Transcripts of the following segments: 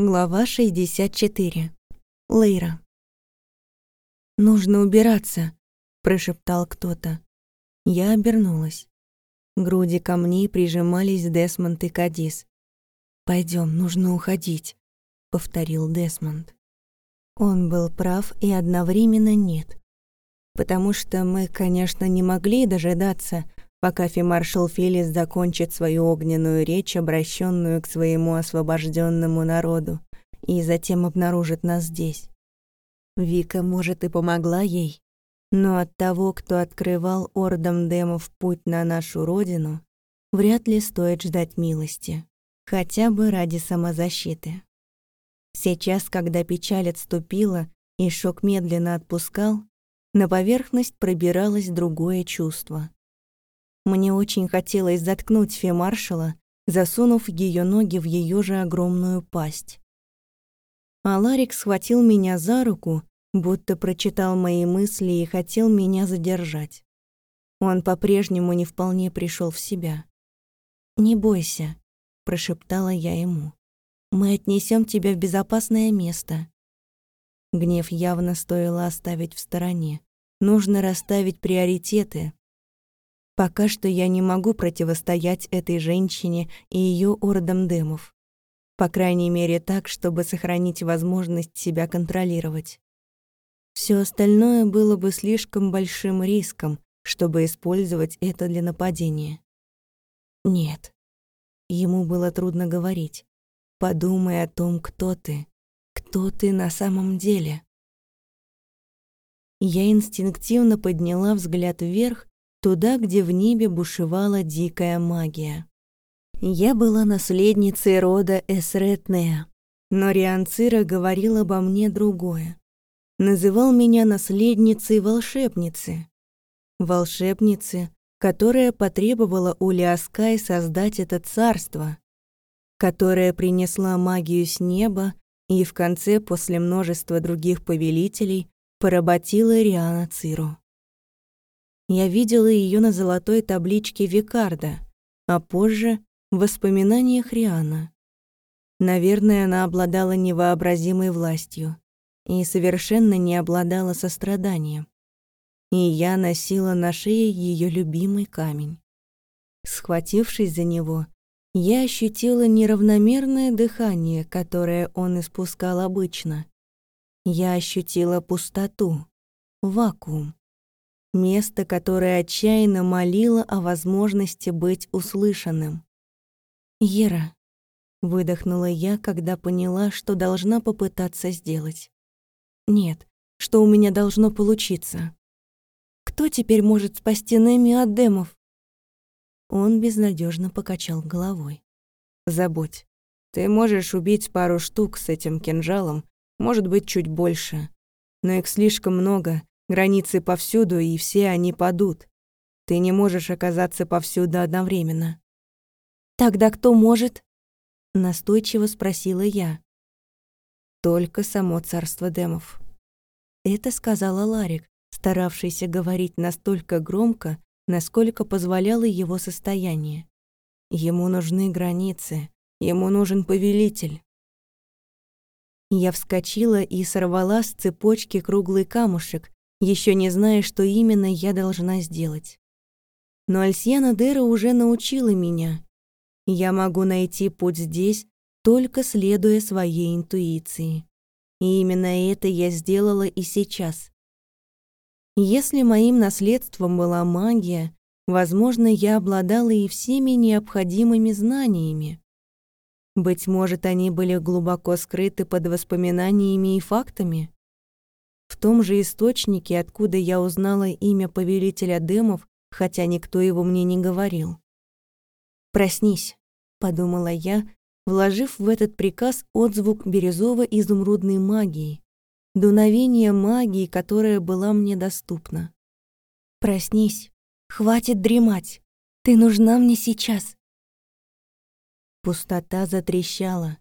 Глава 64. Лейра. «Нужно убираться», — прошептал кто-то. Я обернулась. Груди камней прижимались Десмонд и Кадис. Пойдем, нужно уходить», — повторил Десмонд. Он был прав и одновременно нет. Потому что мы, конечно, не могли дожидаться, пока фимаршал Филлис закончит свою огненную речь, обращенную к своему освобожденному народу, и затем обнаружит нас здесь. Вика, может, и помогла ей, но от того, кто открывал ордам демов путь на нашу родину, вряд ли стоит ждать милости, хотя бы ради самозащиты. Сейчас, когда печаль отступила и шок медленно отпускал, на поверхность пробиралось другое чувство. Мне очень хотелось заткнуть фемаршала, засунув ее ноги в ее же огромную пасть. А Ларик схватил меня за руку будто прочитал мои мысли и хотел меня задержать. Он по-прежнему не вполне пришел в себя. «Не бойся», — прошептала я ему. «Мы отнесем тебя в безопасное место». Гнев явно стоило оставить в стороне. Нужно расставить приоритеты. Пока что я не могу противостоять этой женщине и ее ордам демов. По крайней мере так, чтобы сохранить возможность себя контролировать. Все остальное было бы слишком большим риском, чтобы использовать это для нападения. Нет. Ему было трудно говорить. Подумай о том, кто ты. Кто ты на самом деле. Я инстинктивно подняла взгляд вверх, туда, где в небе бушевала дикая магия. Я была наследницей рода Эсретнея, но Рианцира говорил обо мне другое называл меня наследницей волшебницы. Волшебницы, которая потребовала у Лиаскай создать это царство, которая принесла магию с неба и в конце, после множества других повелителей, поработила Риана Циру. Я видела ее на золотой табличке Викарда, а позже — в воспоминаниях Риана. Наверное, она обладала невообразимой властью и совершенно не обладала состраданием. И я носила на шее ее любимый камень. Схватившись за него, я ощутила неравномерное дыхание, которое он испускал обычно. Я ощутила пустоту, вакуум. Место, которое отчаянно молило о возможности быть услышанным. «Ера», — выдохнула я, когда поняла, что должна попытаться сделать. Нет, что у меня должно получиться. Кто теперь может спасти Неми от демов? Он безнадежно покачал головой. Забудь. Ты можешь убить пару штук с этим кинжалом, может быть, чуть больше. Но их слишком много, границы повсюду, и все они падут. Ты не можешь оказаться повсюду одновременно. «Тогда кто может?» — настойчиво спросила я только само царство демов. Это сказала Ларик, старавшийся говорить настолько громко, насколько позволяло его состояние. Ему нужны границы, ему нужен повелитель. Я вскочила и сорвала с цепочки круглый камушек, еще не зная, что именно я должна сделать. Но Альсьяна Дера уже научила меня. Я могу найти путь здесь, только следуя своей интуиции. И именно это я сделала и сейчас. Если моим наследством была магия, возможно, я обладала и всеми необходимыми знаниями. Быть может, они были глубоко скрыты под воспоминаниями и фактами? В том же источнике, откуда я узнала имя повелителя демов, хотя никто его мне не говорил. «Проснись», — подумала я, вложив в этот приказ отзвук бирюзово-изумрудной магии, дуновение магии, которая была мне доступна. «Проснись, хватит дремать, ты нужна мне сейчас». Пустота затрещала.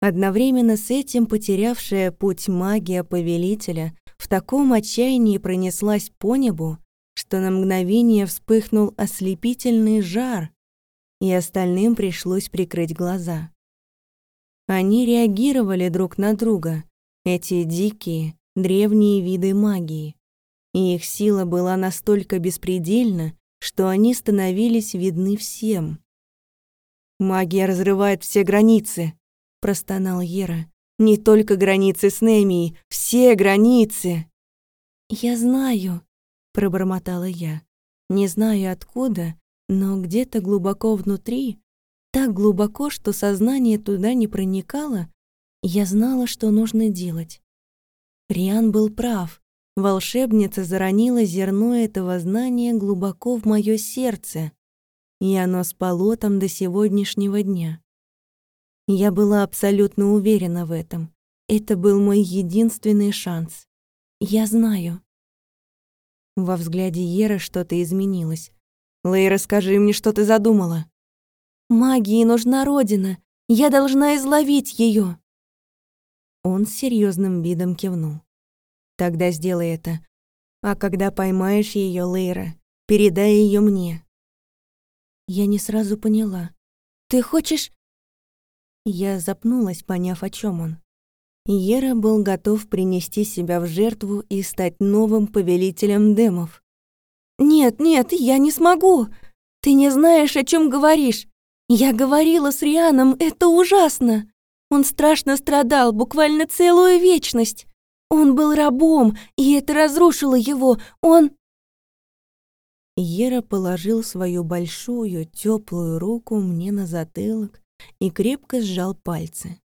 Одновременно с этим потерявшая путь магия повелителя в таком отчаянии пронеслась по небу, что на мгновение вспыхнул ослепительный жар, и остальным пришлось прикрыть глаза. Они реагировали друг на друга, эти дикие, древние виды магии. И их сила была настолько беспредельна, что они становились видны всем. «Магия разрывает все границы», — простонал Ера. «Не только границы с Немией, все границы!» «Я знаю», — пробормотала я. Не знаю откуда, но где-то глубоко внутри, так глубоко, что сознание туда не проникало, я знала, что нужно делать. Риан был прав. Волшебница заронила зерно этого знания глубоко в мое сердце и оно спало там до сегодняшнего дня. Я была абсолютно уверена в этом. Это был мой единственный шанс. Я знаю. Во взгляде Еры что-то изменилось. «Лейра, скажи мне, что ты задумала?» «Магии нужна Родина. Я должна изловить ее. Он с серьезным видом кивнул. «Тогда сделай это. А когда поймаешь ее, Лейра, передай ее мне. Я не сразу поняла. «Ты хочешь...» Я запнулась, поняв, о чем он. Ера был готов принести себя в жертву и стать новым повелителем демов. «Нет, нет, я не смогу! Ты не знаешь, о чем говоришь! Я говорила с Рианом, это ужасно! Он страшно страдал, буквально целую вечность! Он был рабом, и это разрушило его! Он...» Ера положил свою большую, теплую руку мне на затылок и крепко сжал пальцы.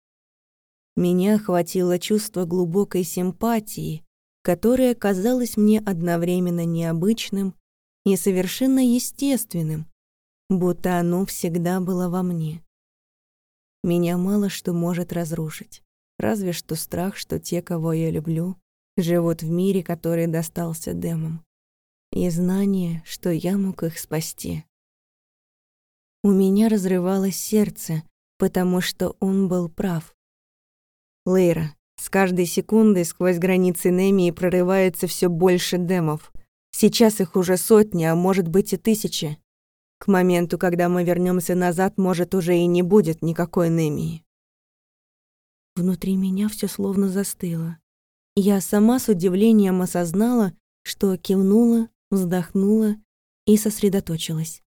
Меня охватило чувство глубокой симпатии, которое казалось мне одновременно необычным и совершенно естественным, будто оно всегда было во мне. Меня мало что может разрушить, разве что страх, что те, кого я люблю, живут в мире, который достался демам и знание, что я мог их спасти. У меня разрывалось сердце, потому что он был прав. Лейра, с каждой секундой сквозь границы Немии прорывается все больше демов. Сейчас их уже сотни, а может быть и тысячи. К моменту, когда мы вернемся назад, может, уже и не будет никакой Немии. Внутри меня все словно застыло. Я сама с удивлением осознала, что кивнула вздохнула и сосредоточилась.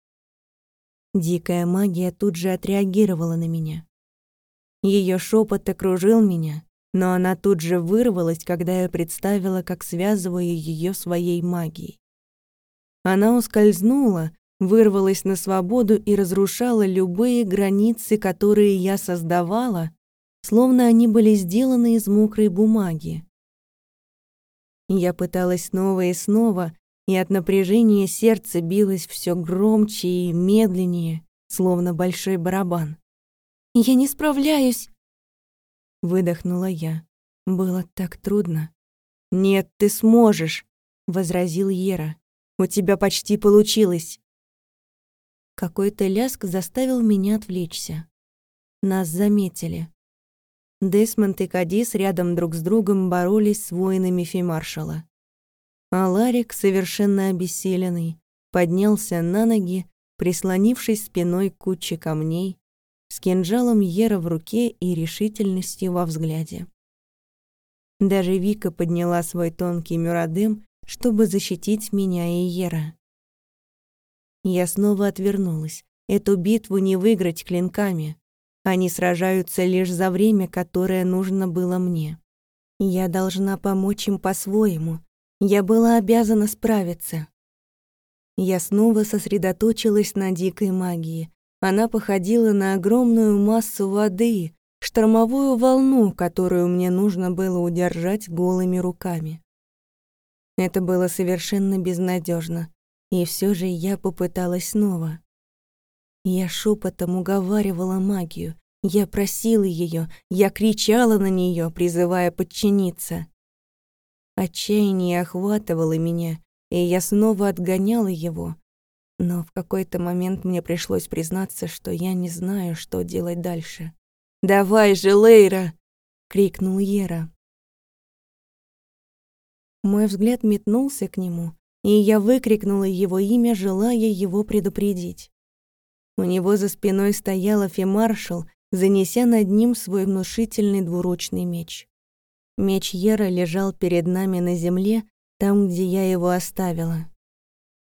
Дикая магия тут же отреагировала на меня. Ее шепот окружил меня, но она тут же вырвалась, когда я представила, как связываю ее своей магией. Она ускользнула, вырвалась на свободу и разрушала любые границы, которые я создавала, словно они были сделаны из мокрой бумаги. Я пыталась снова и снова, и от напряжения сердце билось все громче и медленнее, словно большой барабан. «Я не справляюсь!» Выдохнула я. Было так трудно. «Нет, ты сможешь!» — возразил Ера. «У тебя почти получилось!» Какой-то ляск заставил меня отвлечься. Нас заметили. Десмонд и Кадис рядом друг с другом боролись с воинами фимаршала. А Ларик, совершенно обессиленный, поднялся на ноги, прислонившись спиной к куче камней, с кинжалом Ера в руке и решительностью во взгляде. Даже Вика подняла свой тонкий мюрадым, чтобы защитить меня и Ера. Я снова отвернулась. Эту битву не выиграть клинками. Они сражаются лишь за время, которое нужно было мне. Я должна помочь им по-своему, я была обязана справиться. Я снова сосредоточилась на дикой магии. Она походила на огромную массу воды, штормовую волну, которую мне нужно было удержать голыми руками. Это было совершенно безнадежно, и все же я попыталась снова. Я шепотом уговаривала магию, я просила ее, я кричала на нее, призывая подчиниться. Отчаяние охватывало меня, и я снова отгоняла его. Но в какой-то момент мне пришлось признаться, что я не знаю, что делать дальше. «Давай же, Лейра!» — крикнул Ера. Мой взгляд метнулся к нему, и я выкрикнула его имя, желая его предупредить. У него за спиной стояла фемаршал занеся над ним свой внушительный двуручный меч. Меч Ера лежал перед нами на земле, там, где я его оставила.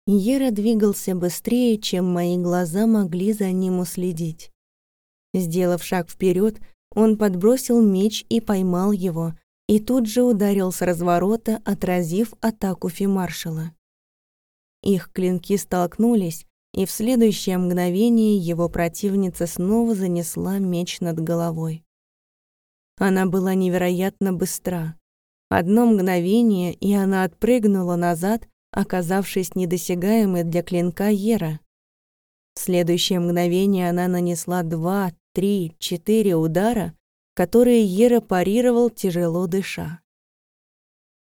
Ера двигался быстрее, чем мои глаза могли за ним уследить. Сделав шаг вперед, он подбросил меч и поймал его, и тут же ударил с разворота, отразив атаку фимаршала. Их клинки столкнулись, и в следующее мгновение его противница снова занесла меч над головой. Она была невероятно быстра. Одно мгновение, и она отпрыгнула назад, оказавшись недосягаемой для клинка Ера. В следующее мгновение она нанесла два, три, четыре удара, которые Ера парировал, тяжело дыша.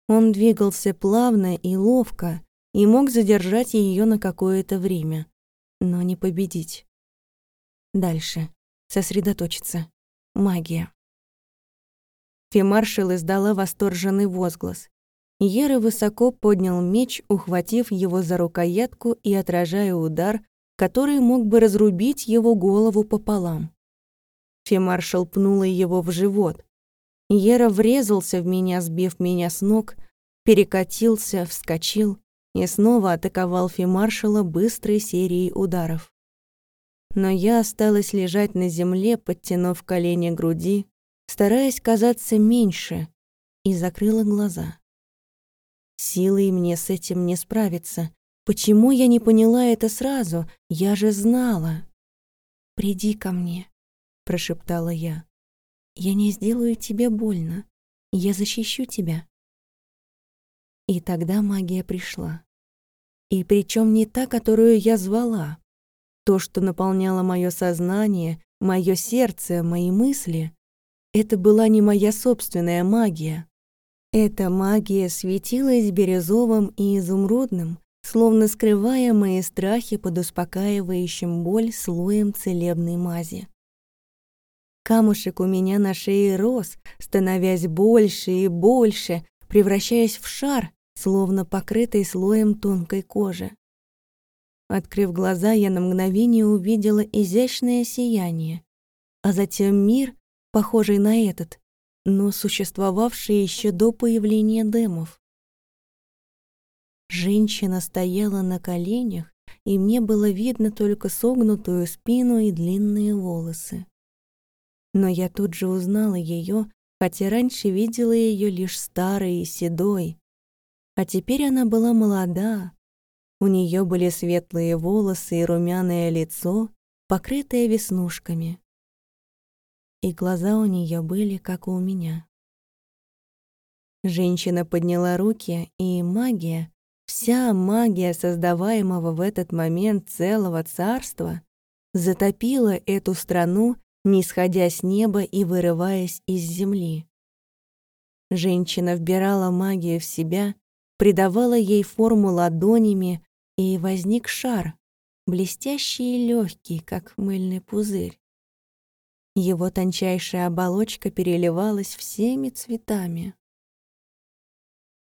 Он двигался плавно и ловко и мог задержать ее на какое-то время, но не победить. Дальше. Сосредоточиться. Магия. Фемаршал издала восторженный возглас. Ера высоко поднял меч, ухватив его за рукоятку и отражая удар, который мог бы разрубить его голову пополам. Фемаршал пнула его в живот. Ера врезался в меня, сбив меня с ног, перекатился, вскочил и снова атаковал Фемаршала быстрой серией ударов. Но я осталась лежать на земле, подтянув колени груди, стараясь казаться меньше, и закрыла глаза. Силой мне с этим не справиться. Почему я не поняла это сразу? Я же знала. «Приди ко мне», — прошептала я. «Я не сделаю тебе больно. Я защищу тебя». И тогда магия пришла. И причем не та, которую я звала. То, что наполняло мое сознание, мое сердце, мои мысли, это была не моя собственная магия. Эта магия светилась бирюзовым и изумрудным, словно скрывая мои страхи под успокаивающим боль слоем целебной мази. Камушек у меня на шее рос, становясь больше и больше, превращаясь в шар, словно покрытый слоем тонкой кожи. Открыв глаза, я на мгновение увидела изящное сияние, а затем мир, похожий на этот, но существовавшие еще до появления демов. Женщина стояла на коленях, и мне было видно только согнутую спину и длинные волосы. Но я тут же узнала ее, хотя раньше видела ее лишь старой и седой. А теперь она была молода. У нее были светлые волосы и румяное лицо, покрытое веснушками и глаза у нее были, как у меня. Женщина подняла руки, и магия, вся магия создаваемого в этот момент целого царства, затопила эту страну, не сходя с неба и вырываясь из земли. Женщина вбирала магию в себя, придавала ей форму ладонями, и возник шар, блестящий и легкий, как мыльный пузырь. Его тончайшая оболочка переливалась всеми цветами.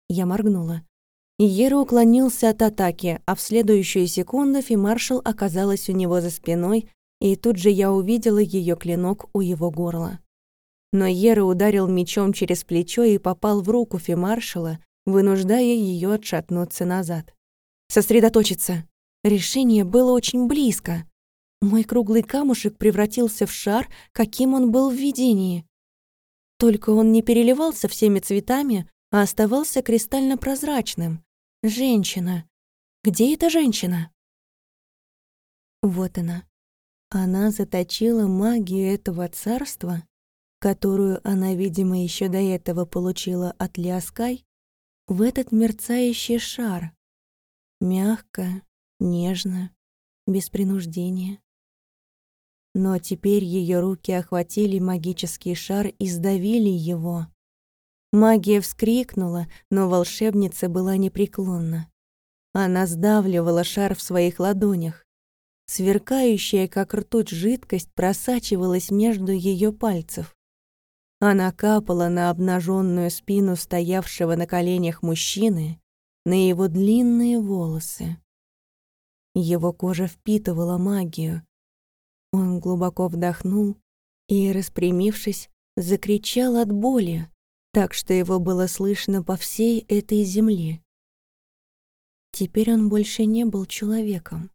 Я моргнула. Ера уклонился от атаки, а в следующую секунду фимаршал оказалась у него за спиной, и тут же я увидела ее клинок у его горла. Но Ера ударил мечом через плечо и попал в руку фимаршала, вынуждая ее отшатнуться назад. Сосредоточиться. Решение было очень близко. Мой круглый камушек превратился в шар, каким он был в видении. Только он не переливался всеми цветами, а оставался кристально прозрачным. Женщина. Где эта женщина? Вот она. Она заточила магию этого царства, которую она, видимо, еще до этого получила от Лиаскай, в этот мерцающий шар. Мягко, нежно, без принуждения. Но теперь ее руки охватили магический шар и сдавили его. Магия вскрикнула, но волшебница была непреклонна. Она сдавливала шар в своих ладонях. Сверкающая, как ртуть, жидкость просачивалась между ее пальцев. Она капала на обнаженную спину стоявшего на коленях мужчины, на его длинные волосы. Его кожа впитывала магию, он глубоко вдохнул, и, распрямившись, закричал от боли, так что его было слышно по всей этой земле. Теперь он больше не был человеком.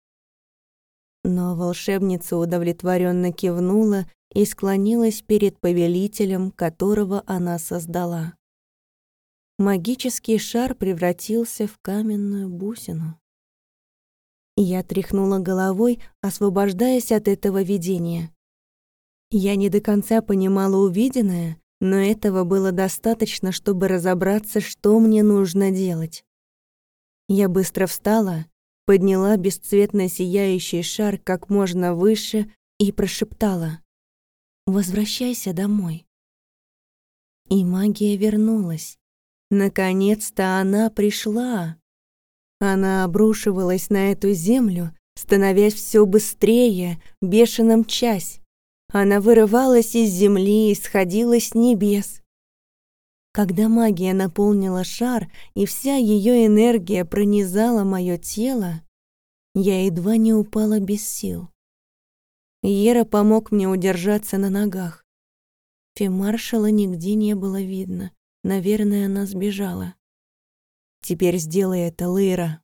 Но волшебница удовлетворенно кивнула и склонилась перед повелителем, которого она создала. Магический шар превратился в каменную бусину. Я тряхнула головой, освобождаясь от этого видения. Я не до конца понимала увиденное, но этого было достаточно, чтобы разобраться, что мне нужно делать. Я быстро встала, подняла бесцветно сияющий шар как можно выше и прошептала «Возвращайся домой». И магия вернулась. Наконец-то она пришла. Она обрушивалась на эту землю, становясь все быстрее, бешено мчась. Она вырывалась из земли и сходила с небес. Когда магия наполнила шар и вся ее энергия пронизала мое тело, я едва не упала без сил. Ера помог мне удержаться на ногах. Фемаршала нигде не было видно. Наверное, она сбежала. «Теперь сделай это, Лейра»,